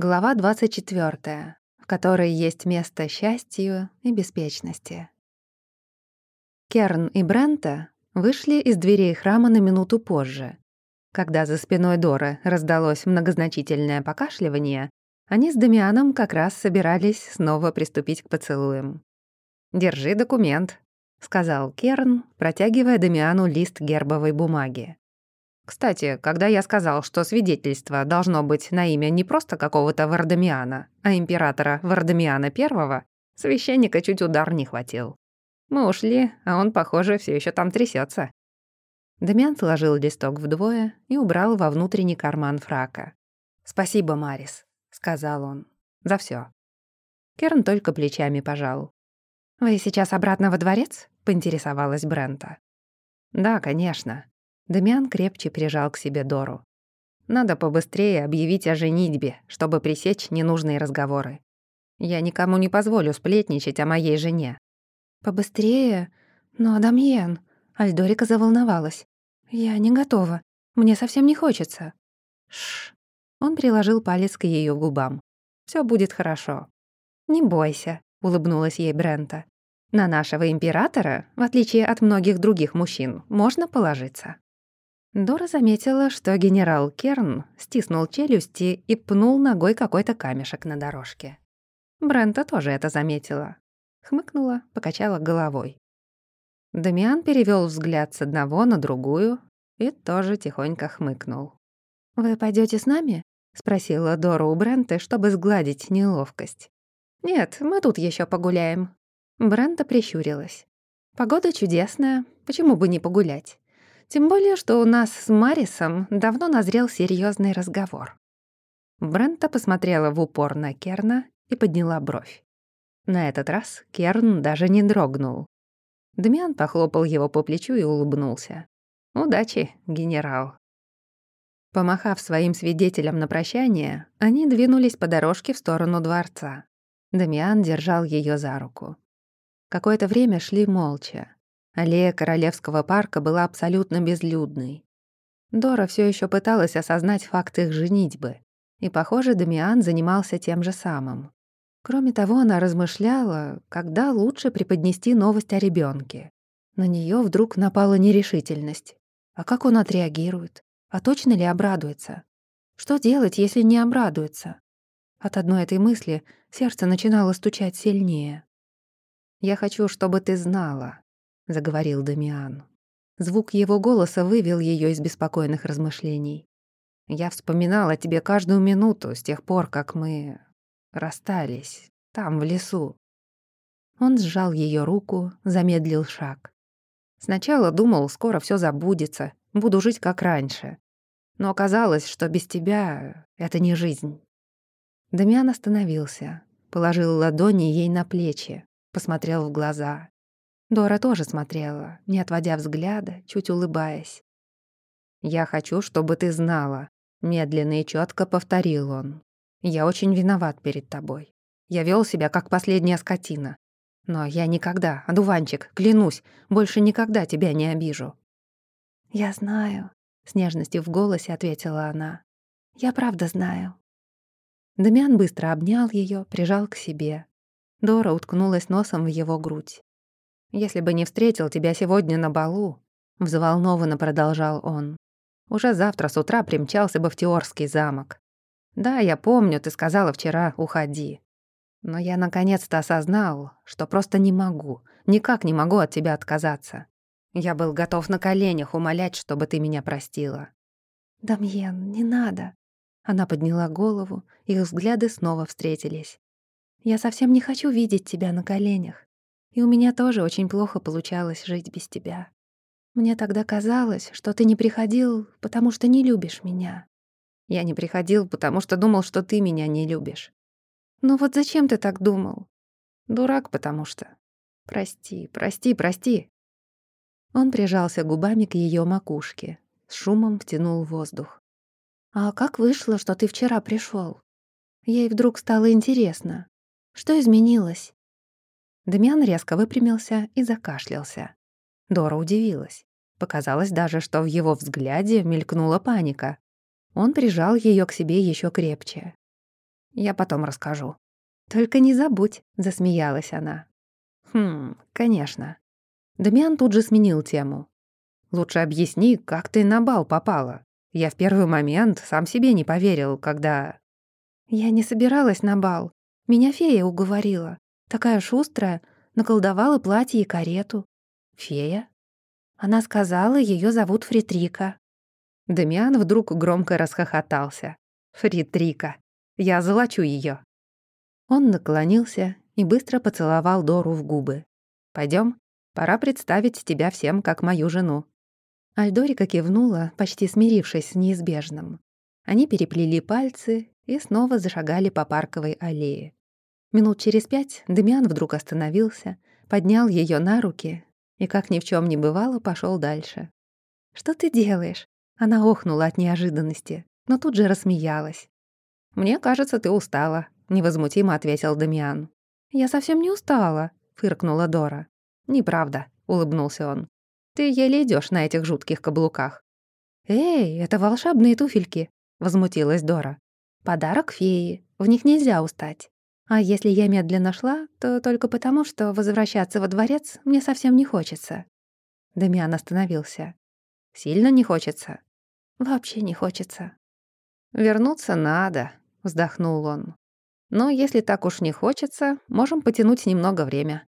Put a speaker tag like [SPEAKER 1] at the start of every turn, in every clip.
[SPEAKER 1] Глава 24, в которой есть место счастью и беспечности. Керн и Брента вышли из дверей храма на минуту позже. Когда за спиной Доры раздалось многозначительное покашливание, они с Дамианом как раз собирались снова приступить к поцелуям. «Держи документ», — сказал Керн, протягивая Дамиану лист гербовой бумаги. Кстати, когда я сказал, что свидетельство должно быть на имя не просто какого-то Вардамиана, а императора Вардамиана I, священника чуть удар не хватил. Мы ушли, а он, похоже, все еще там трясется. Дамиан сложил листок вдвое и убрал во внутренний карман фрака. «Спасибо, Марис», — сказал он, — «за все. Керн только плечами пожал. «Вы сейчас обратно во дворец?» — поинтересовалась Брента. «Да, конечно. Дамиан крепче прижал к себе Дору. «Надо побыстрее объявить о женитьбе, чтобы пресечь ненужные разговоры. Я никому не позволю сплетничать о моей жене».
[SPEAKER 2] «Побыстрее? Но, Дамьен...» Альдорика заволновалась. «Я не готова. Мне совсем не хочется».
[SPEAKER 1] Шш. Он приложил палец к ее губам. Все будет хорошо». «Не бойся», — улыбнулась ей Брента. «На нашего императора, в отличие от многих других мужчин, можно положиться». Дора заметила, что генерал Керн стиснул челюсти и пнул ногой какой-то камешек на дорожке. Брента тоже это заметила. Хмыкнула, покачала головой. Дамиан перевел взгляд с одного на другую и тоже тихонько хмыкнул.
[SPEAKER 2] «Вы пойдете с нами?» — спросила Дора у Брента, чтобы сгладить неловкость.
[SPEAKER 1] «Нет, мы тут еще погуляем». Брента прищурилась. «Погода чудесная, почему бы не погулять? Тем более, что у нас с Марисом давно назрел серьезный разговор. Брента посмотрела в упор на Керна и подняла бровь. На этот раз Керн даже не дрогнул. Дмян похлопал его по плечу и улыбнулся. «Удачи, генерал». Помахав своим свидетелям на прощание, они двинулись по дорожке в сторону дворца. Дамиан держал ее за руку. Какое-то время шли молча. Аллея Королевского парка была абсолютно безлюдной. Дора все еще пыталась осознать факт их женитьбы, и, похоже, Дамиан занимался тем же самым. Кроме того, она размышляла, когда лучше преподнести новость о ребенке. На нее вдруг напала нерешительность. А как он отреагирует? А точно ли обрадуется? Что делать, если не обрадуется? От одной этой мысли сердце начинало стучать сильнее. «Я хочу, чтобы ты знала», — заговорил Дамиан. Звук его голоса вывел ее из беспокойных размышлений. «Я вспоминал о тебе каждую минуту с тех пор, как мы расстались, там, в лесу». Он сжал ее руку, замедлил шаг. Сначала думал, скоро все забудется, буду жить как раньше. Но оказалось, что без тебя это не жизнь. Дамиан остановился, положил ладони ей на плечи, посмотрел в глаза. Дора тоже смотрела, не отводя взгляда, чуть улыбаясь. «Я хочу, чтобы ты знала», — медленно и четко повторил он. «Я очень виноват перед тобой. Я вел себя как последняя скотина. Но я никогда, одуванчик, клянусь, больше никогда тебя не обижу».
[SPEAKER 2] «Я знаю», — с нежностью в голосе ответила она. «Я правда знаю».
[SPEAKER 1] Дамиан быстро обнял ее, прижал к себе. Дора уткнулась носом в его грудь. «Если бы не встретил тебя сегодня на балу», — взволнованно продолжал он, «уже завтра с утра примчался бы в Теорский замок. Да, я помню, ты сказала вчера «уходи». Но я наконец-то осознал, что просто не могу, никак не могу от тебя отказаться. Я был готов на коленях умолять, чтобы ты меня простила».
[SPEAKER 2] «Дамьен, не надо». Она подняла голову, их взгляды снова встретились. «Я совсем не хочу видеть тебя на коленях. И у меня тоже очень плохо получалось жить без тебя. Мне тогда казалось, что ты не приходил, потому что не любишь меня.
[SPEAKER 1] Я не приходил, потому что думал, что ты меня не любишь.
[SPEAKER 2] Ну вот зачем ты так думал?
[SPEAKER 1] Дурак, потому что. Прости, прости, прости. Он прижался губами к ее макушке, с шумом втянул воздух.
[SPEAKER 2] А как вышло, что ты вчера пришел? Ей вдруг стало интересно. Что изменилось?
[SPEAKER 1] Дамиан резко выпрямился и закашлялся. Дора удивилась. Показалось даже, что в его взгляде мелькнула паника. Он прижал ее к себе еще крепче. Я потом расскажу».
[SPEAKER 2] «Только не забудь», — засмеялась она.
[SPEAKER 1] «Хм, конечно». Дамиан тут же сменил тему. «Лучше объясни, как ты на бал попала. Я в первый момент сам себе не поверил, когда...»
[SPEAKER 2] «Я не собиралась на бал. Меня фея уговорила. Такая шустрая, наколдовала платье и карету».
[SPEAKER 1] «Фея?»
[SPEAKER 2] Она сказала, ее зовут Фритрика.
[SPEAKER 1] Дамиан вдруг громко расхохотался. «Фритрика! Я золочу ее. Он наклонился и быстро поцеловал Дору в губы. Пойдем, пора представить тебя всем как мою жену». Альдорика кивнула, почти смирившись с неизбежным. Они переплели пальцы и снова зашагали по парковой аллее. Минут через пять Демиан вдруг остановился, поднял ее на руки и, как ни в чем не бывало, пошел дальше.
[SPEAKER 2] «Что ты делаешь?» Она охнула от неожиданности, но тут же рассмеялась.
[SPEAKER 1] «Мне кажется, ты устала», — невозмутимо ответил Дамиан.
[SPEAKER 2] «Я совсем не устала», — фыркнула Дора.
[SPEAKER 1] «Неправда», — улыбнулся он. «Ты еле идешь на этих жутких каблуках».
[SPEAKER 2] «Эй, это волшебные туфельки», — возмутилась Дора. «Подарок феи, в них нельзя устать. А если я медленно шла, то только потому, что возвращаться во дворец мне совсем не хочется».
[SPEAKER 1] Дамиан остановился. «Сильно не хочется?»
[SPEAKER 2] «Вообще не хочется».
[SPEAKER 1] «Вернуться надо», — вздохнул он. «Но если так уж не хочется, можем потянуть немного время.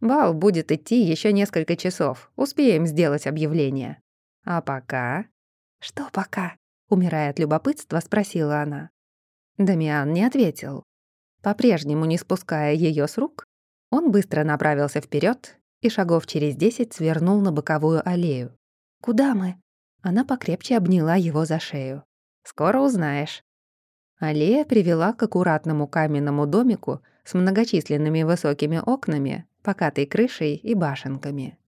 [SPEAKER 1] Бал будет идти еще несколько часов, успеем сделать объявление. А пока...»
[SPEAKER 2] «Что пока?» — умирая от любопытства, спросила она.
[SPEAKER 1] Дамиан не ответил. По-прежнему не спуская ее с рук, он быстро направился вперед и шагов через десять свернул на боковую аллею.
[SPEAKER 2] «Куда мы?»
[SPEAKER 1] Она покрепче обняла его за шею. «Скоро узнаешь». Аллея привела к аккуратному каменному домику с многочисленными высокими окнами, покатой крышей и башенками.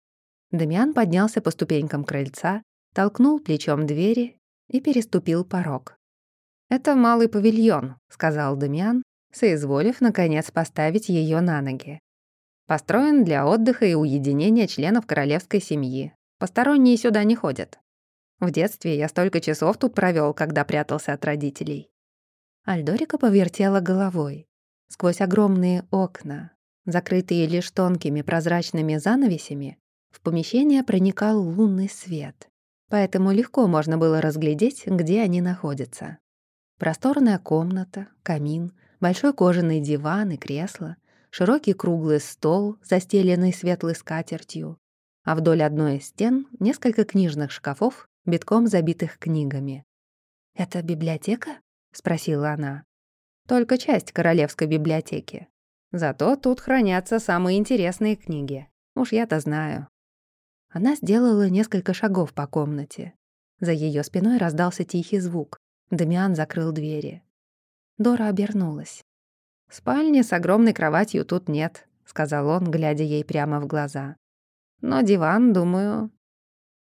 [SPEAKER 1] Дамиан поднялся по ступенькам крыльца, толкнул плечом двери и переступил порог. «Это малый павильон», — сказал Дамиан, соизволив, наконец, поставить ее на ноги. Построен для отдыха и уединения членов королевской семьи. Посторонние сюда не ходят. В детстве я столько часов тут провел, когда прятался от родителей.
[SPEAKER 2] Альдорика повертела головой. Сквозь огромные окна, закрытые лишь тонкими прозрачными занавесями, в помещение проникал лунный свет. Поэтому легко можно было разглядеть, где они находятся. Просторная комната, камин — большой кожаный диван и кресло, широкий круглый стол, застеленный светлой скатертью, а вдоль одной из стен несколько книжных шкафов, битком забитых книгами. «Это библиотека?» — спросила она.
[SPEAKER 1] «Только часть королевской библиотеки. Зато тут хранятся самые интересные книги. Уж я-то знаю».
[SPEAKER 2] Она сделала несколько шагов по комнате. За ее спиной раздался тихий звук. Дамиан закрыл двери. Дора обернулась.
[SPEAKER 1] «Спальни с огромной кроватью тут нет», — сказал он, глядя ей прямо в глаза. «Но диван, думаю...»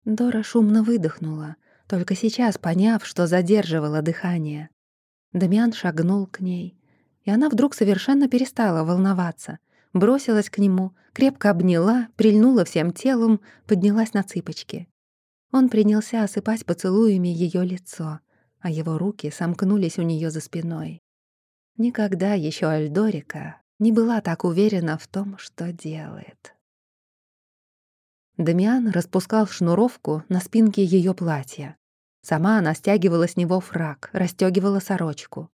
[SPEAKER 2] Дора шумно выдохнула, только сейчас поняв, что задерживала дыхание. Дамиан шагнул к ней, и она вдруг совершенно перестала волноваться, бросилась к нему, крепко обняла, прильнула всем телом, поднялась на цыпочки. Он принялся осыпать поцелуями ее лицо а его руки сомкнулись у нее за спиной. Никогда еще Альдорика не была так уверена в том, что делает. Дамиан распускал шнуровку на спинке ее платья. Сама она стягивала с него фраг, расстегивала сорочку.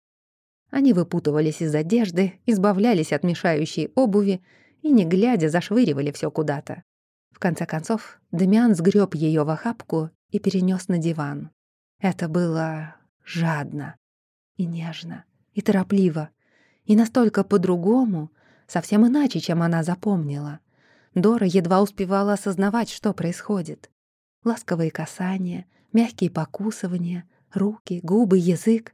[SPEAKER 2] Они выпутывались из одежды, избавлялись от мешающей обуви и, не глядя, зашвыривали все куда-то. В конце концов, Дамиан сгреб ее в охапку и перенес на диван. Это было жадно и нежно, и торопливо, и настолько по-другому, совсем иначе, чем она запомнила. Дора едва успевала осознавать, что происходит. Ласковые касания, мягкие покусывания, руки, губы, язык.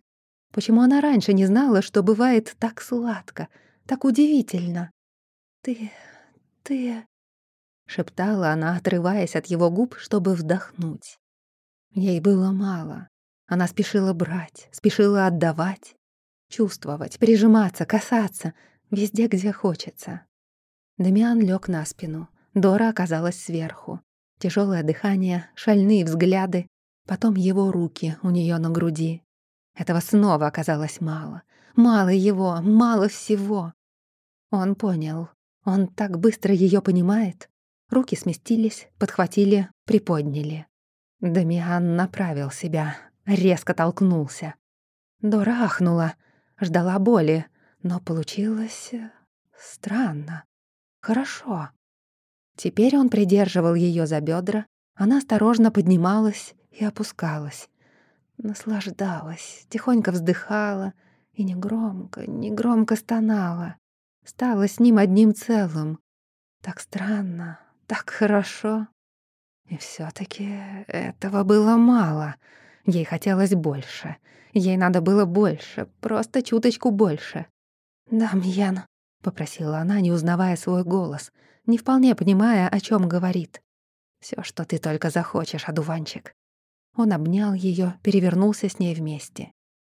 [SPEAKER 2] Почему она раньше не знала, что бывает так сладко, так удивительно? «Ты... ты...» — шептала она, отрываясь от его губ, чтобы вдохнуть. Ей было мало. Она спешила брать, спешила отдавать, чувствовать, прижиматься, касаться, везде, где хочется. Дамиан лег на спину, Дора оказалась сверху. Тяжелое дыхание, шальные взгляды, потом его руки у нее на груди. Этого снова оказалось мало. Мало его, мало всего. Он понял. Он так быстро ее понимает. Руки сместились, подхватили, приподняли. Дамиан направил себя, резко толкнулся. Дора ахнула, ждала боли, но получилось э, странно. Хорошо. Теперь он придерживал ее за бедра, она осторожно поднималась и опускалась. Наслаждалась, тихонько вздыхала и негромко, негромко стонала. Стала с ним одним целым. Так странно, так хорошо. И все таки этого было мало. Ей хотелось больше. Ей надо было больше, просто чуточку больше. «Дамьян», — попросила она, не узнавая свой голос, не вполне понимая, о чем говорит. Все, что ты только захочешь, одуванчик». Он обнял ее, перевернулся с ней вместе.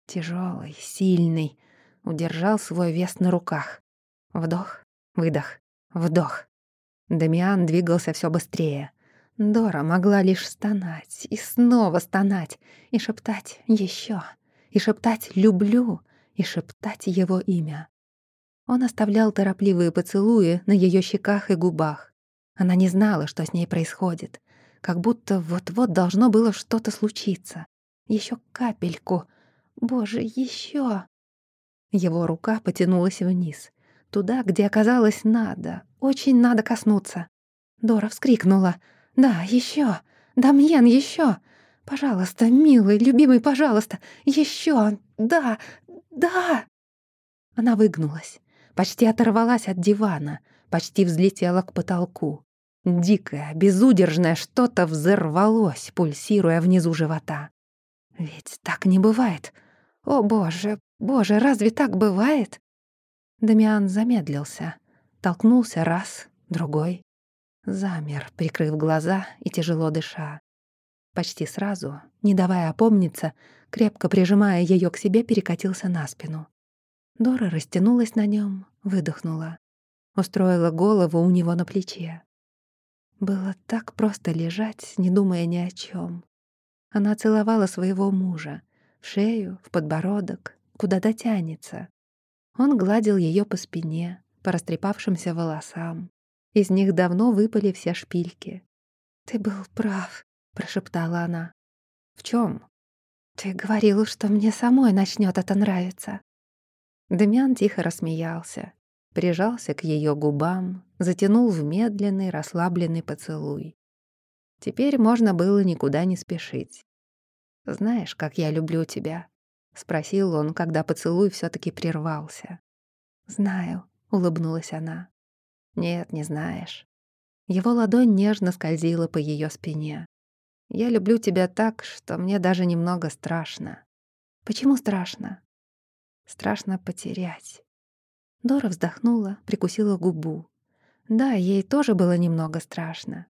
[SPEAKER 2] Тяжелый, сильный, удержал свой вес на руках. Вдох, выдох, вдох. Дамиан двигался все быстрее. Дора могла лишь стонать и снова стонать, и шептать еще, и шептать «люблю», и шептать его имя. Он оставлял торопливые поцелуи на ее щеках и губах. Она не знала, что с ней происходит. Как будто вот-вот должно было что-то случиться. Еще капельку. Боже, еще. Его рука потянулась вниз. Туда, где оказалось надо. Очень надо коснуться. Дора вскрикнула. «Да, еще, Дамьен, еще, Пожалуйста, милый, любимый, пожалуйста! еще, Да! Да!» Она выгнулась почти оторвалась от дивана, почти взлетела к потолку. Дикое, безудержное что-то взорвалось, пульсируя внизу живота. Ведь так не бывает. О, боже, боже, разве так бывает? Дамиан замедлился, толкнулся раз, другой. Замер, прикрыв глаза и тяжело дыша. Почти сразу, не давая опомниться, крепко прижимая ее к себе, перекатился на спину. Дора растянулась на нем, выдохнула, устроила голову у него на плече. Было так просто лежать, не думая ни о чем. Она целовала своего мужа в шею, в подбородок, куда дотянется. Он гладил ее по спине, по растрепавшимся волосам. Из них давно выпали все шпильки. «Ты был прав», — прошептала она. «В чем? «Ты говорил, что мне самой начнет это нравиться». Демьян тихо рассмеялся, прижался к ее губам, затянул в медленный, расслабленный поцелуй. Теперь можно было никуда не спешить. «Знаешь, как я люблю тебя?» — спросил он, когда поцелуй все таки прервался. «Знаю», — улыбнулась она. «Нет, не знаешь». Его ладонь нежно скользила по ее спине. «Я люблю тебя так, что мне даже немного страшно». «Почему страшно?» Страшно потерять. Дора вздохнула, прикусила губу. Да, ей тоже было немного страшно.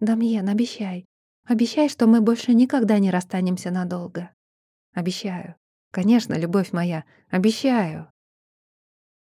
[SPEAKER 2] «Дамьен, обещай. Обещай, что мы больше никогда не расстанемся надолго». «Обещаю. Конечно, любовь моя, обещаю».